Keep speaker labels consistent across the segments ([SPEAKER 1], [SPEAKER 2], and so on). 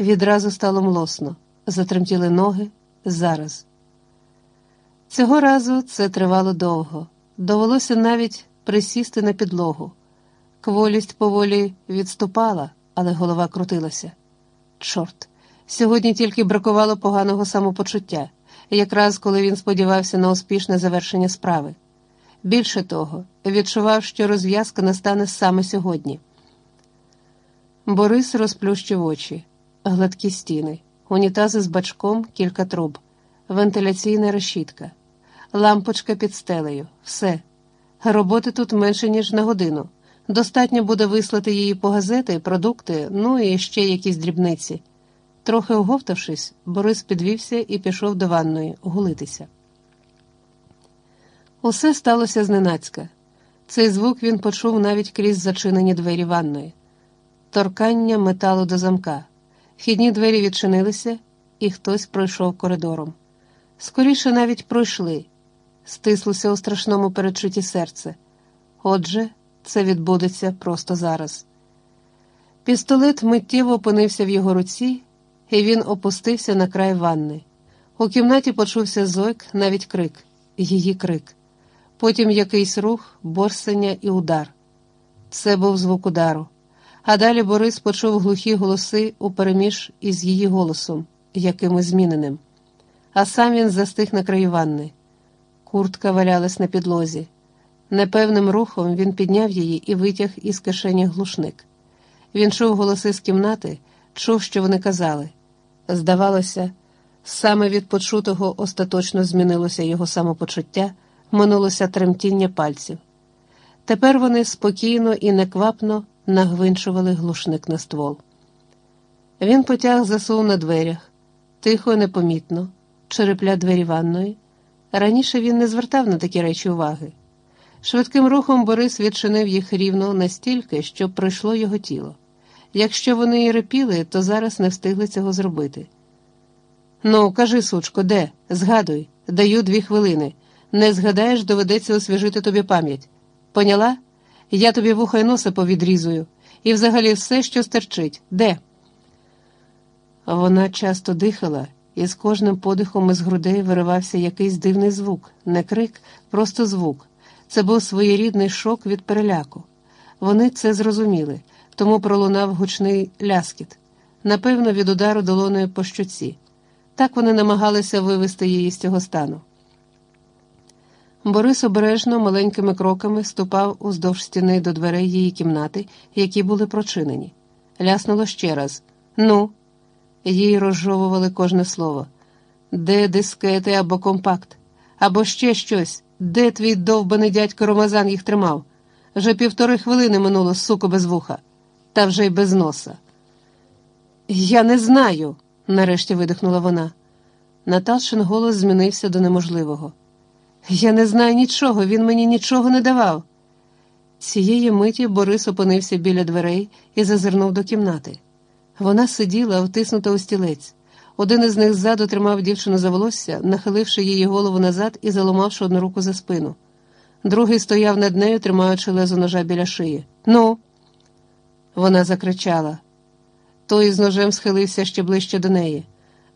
[SPEAKER 1] Відразу стало млосно, затремтіли ноги зараз. Цього разу це тривало довго. Довелося навіть присісти на підлогу. Кволість поволі відступала, але голова крутилася. Чорт, сьогодні тільки бракувало поганого самопочуття, якраз коли він сподівався на успішне завершення справи. Більше того, відчував, що розв'язка настане саме сьогодні. Борис розплющив очі, гладкі стіни, унітази з бачком, кілька труб, вентиляційна решітка, лампочка під стелею, все. Роботи тут менше, ніж на годину. Достатньо буде вислати її по газети, продукти, ну і ще якісь дрібниці. Трохи оговтавшись, Борис підвівся і пішов до ванної гулитися. Усе сталося зненацька. Цей звук він почув навіть крізь зачинені двері ванної, торкання металу до замка. Вхідні двері відчинилися, і хтось пройшов коридором. Скоріше навіть пройшли, стислося у страшному передчутті серце. Отже, це відбудеться просто зараз. Пістолет миттєво опинився в його руці, і він опустився на край ванни. У кімнаті почувся зойк, навіть крик, її крик. Потім якийсь рух, борсення і удар. Це був звук удару. А далі Борис почув глухі голоси упереміж із її голосом, якимось зміненим. А сам він застиг на краю ванни. Куртка валялась на підлозі. Непевним рухом він підняв її і витяг із кишені глушник. Він чув голоси з кімнати, чув, що вони казали. Здавалося, саме від почутого остаточно змінилося його самопочуття, минулося тремтіння пальців. Тепер вони спокійно і неквапно нагвинчували глушник на ствол. Він потяг засув на дверях, тихо непомітно, черепля двері ванної. Раніше він не звертав на такі речі уваги. Швидким рухом Борис відчинив їх рівно настільки, щоб пройшло його тіло. Якщо вони і репіли, то зараз не встигли цього зробити. Ну, кажи, сучко, де? Згадуй, даю дві хвилини. Не згадаєш, доведеться освіжити тобі пам'ять. Поняла? Я тобі вуха й носа повідрізую, і взагалі все, що стерчить, де? Вона часто дихала, і з кожним подихом із грудей виривався якийсь дивний звук, не крик, просто звук. Це був своєрідний шок від переляку. Вони це зрозуміли, тому пролунав гучний ляскіт, напевно, від удару долоною по щуці. Так вони намагалися вивести її з цього стану. Борис обережно маленькими кроками ступав уздовж стіни до дверей її кімнати, які були прочинені. Ляснуло ще раз ну, їй розжовували кожне слово. Де дискети або компакт, або ще щось. Де твій довбаний дядько Ромазан їх тримав? Вже півтори хвилини минуло, суко, без вуха, та вже й без носа. Я не знаю, нарешті видихнула вона. Наталшин голос змінився до неможливого. Я не знаю нічого, він мені нічого не давав. Цієї миті Борис опинився біля дверей і зазирнув до кімнати. Вона сиділа, втиснута у стілець. Один із них ззаду тримав дівчину за волосся, нахиливши її голову назад і заломавши одну руку за спину. Другий стояв над нею, тримаючи лезо ножа біля шиї. Ну, вона закричала. Той з ножем схилився ще ближче до неї.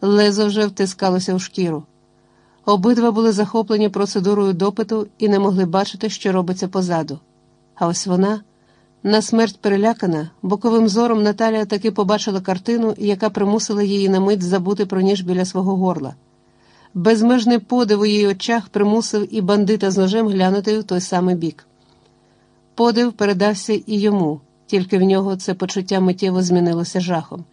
[SPEAKER 1] Лезо вже втискалося у шкіру. Обидва були захоплені процедурою допиту і не могли бачити, що робиться позаду. А ось вона, на смерть перелякана, боковим зором Наталя таки побачила картину, яка примусила її на мить забути про ніж біля свого горла. Безмежний подив у її очах примусив і бандита з ножем глянути в той самий бік. Подив передався і йому, тільки в нього це почуття миттєво змінилося жахом.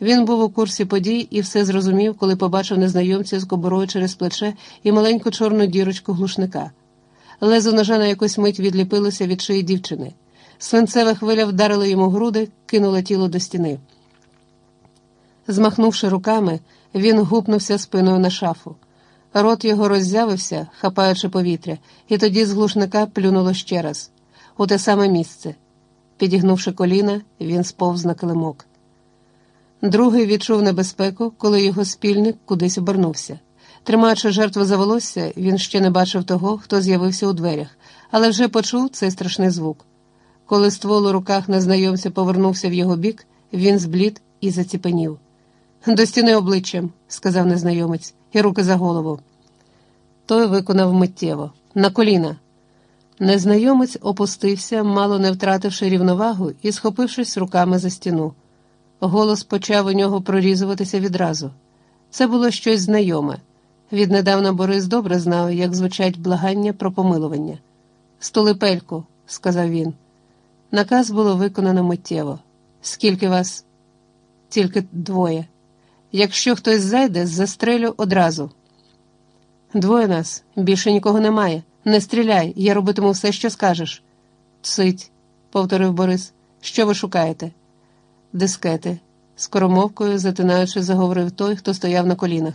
[SPEAKER 1] Він був у курсі подій і все зрозумів, коли побачив незнайомця з кобурою через плече і маленьку чорну дірочку глушника. Лезо ножа на якусь мить відліпилося від шиї дівчини. Свинцева хвиля вдарила йому груди, кинула тіло до стіни. Змахнувши руками, він гупнувся спиною на шафу. Рот його роззявився, хапаючи повітря, і тоді з глушника плюнуло ще раз, у те саме місце. Підігнувши коліна, він сповз на килимок. Другий відчув небезпеку, коли його спільник кудись обернувся. Тримаючи жертву за волосся, він ще не бачив того, хто з'явився у дверях, але вже почув цей страшний звук. Коли ствол у руках незнайомця повернувся в його бік, він зблід і заціпенів. До стіни обличчям, сказав незнайомець, і руки за голову. Той виконав миттєво, на коліна. Незнайомець опустився, мало не втративши рівновагу і схопившись руками за стіну. Голос почав у нього прорізуватися відразу. Це було щось знайоме. Віднедавна Борис добре знав, як звучать благання про помилування. Столипельку, сказав він. Наказ було виконано миттєво. Скільки вас? Тільки двоє. Якщо хтось зайде, застрелю одразу. Двоє нас, більше нікого немає. Не стріляй, я робитиму все, що скажеш. Цить, повторив Борис. Що ви шукаєте? Дискети, скоромовкою затинаючи, заговорив той, хто стояв на колінах.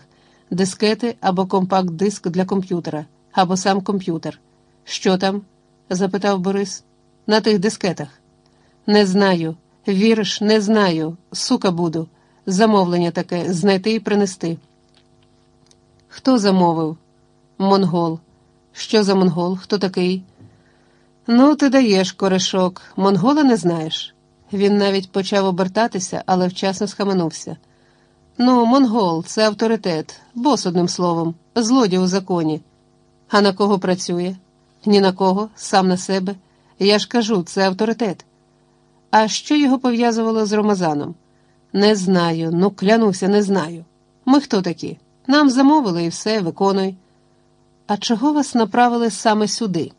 [SPEAKER 1] Дискети або компакт-диск для комп'ютера, або сам комп'ютер. Що там? запитав Борис. На тих дискетах. Не знаю. Віриш, не знаю. Сука буду. Замовлення таке знайти і принести. Хто замовив? Монгол. Що за монгол? Хто такий? Ну, ти даєш корешок. Монгола не знаєш. Він навіть почав обертатися, але вчасно схаменувся. Ну, монгол, це авторитет, бос одним словом, злодій у законі. А на кого працює? Ні на кого, сам на себе. Я ж кажу, це авторитет. А що його пов'язувало з Ромазаном? Не знаю, ну клянуся, не знаю. Ми хто такі? Нам замовили і все, виконуй. А чого вас направили саме сюди?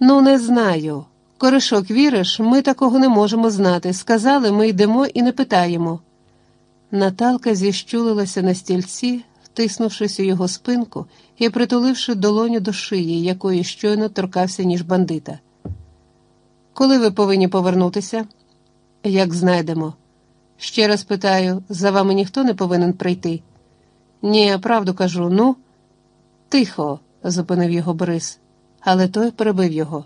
[SPEAKER 1] Ну, не знаю. Коришок, віриш, ми такого не можемо знати. Сказали, ми йдемо і не питаємо. Наталка зіщулилася на стільці, втиснувшись у його спинку і притуливши долоню до шиї, якої щойно торкався, ніж бандита. Коли ви повинні повернутися? Як знайдемо. Ще раз питаю, за вами ніхто не повинен прийти? Ні, правду кажу, ну. Тихо, зупинив його Борис, але той перебив його.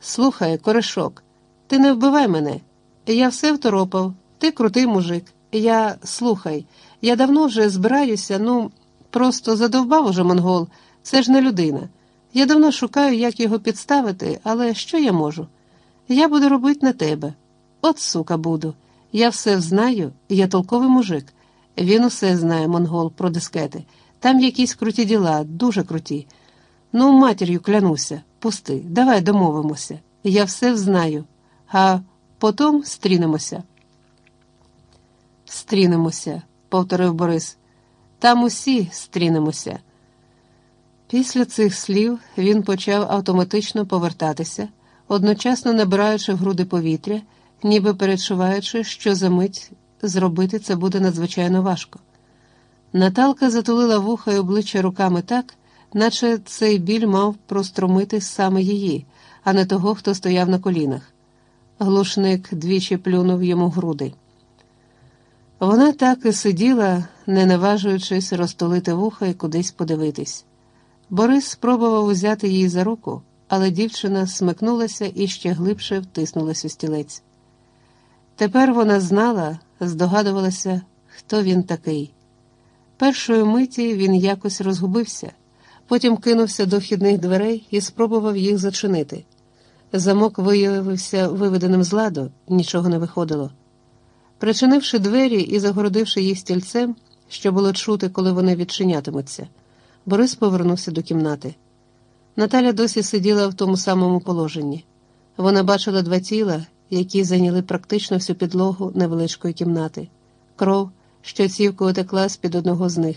[SPEAKER 1] Слухай, коришок, ти не вбивай мене. Я все второпав, ти крутий мужик. Я слухай, я давно вже збираюся, ну, просто задовбав уже монгол, це ж не людина. Я давно шукаю, як його підставити, але що я можу? Я буду робити на тебе. От сука буду. Я все знаю, я толковий мужик. Він усе знає, монгол, про дискети. Там якісь круті діла, дуже круті. Ну, матір'ю клянуся, пусти, давай домовимося. Я все знаю, а потім стрінемося. Стрінемося, повторив Борис. Там усі стрінемося. Після цих слів він почав автоматично повертатися, одночасно набираючи в груди повітря, ніби перечуваючи, що за мить зробити це буде надзвичайно важко. Наталка затулила вуха й обличчя руками так, наче цей біль мав простромити саме її, а не того, хто стояв на колінах. Глушник двічі плюнув йому груди. Вона так і сиділа, не наважуючись розтулити вуха і кудись подивитись. Борис спробував узяти її за руку, але дівчина смикнулася і ще глибше втиснулась у стілець. Тепер вона знала, здогадувалася, хто він такий. Першої миті він якось розгубився, потім кинувся до вхідних дверей і спробував їх зачинити. Замок виявився виведеним з ладу, нічого не виходило. Причинивши двері і загородивши їх стільцем, що було чути, коли вони відчинятимуться, Борис повернувся до кімнати. Наталя досі сиділа в тому самому положенні. Вона бачила два тіла, які зайняли практично всю підлогу невеличкої кімнати, кров, що цівкою текла з під одного з них.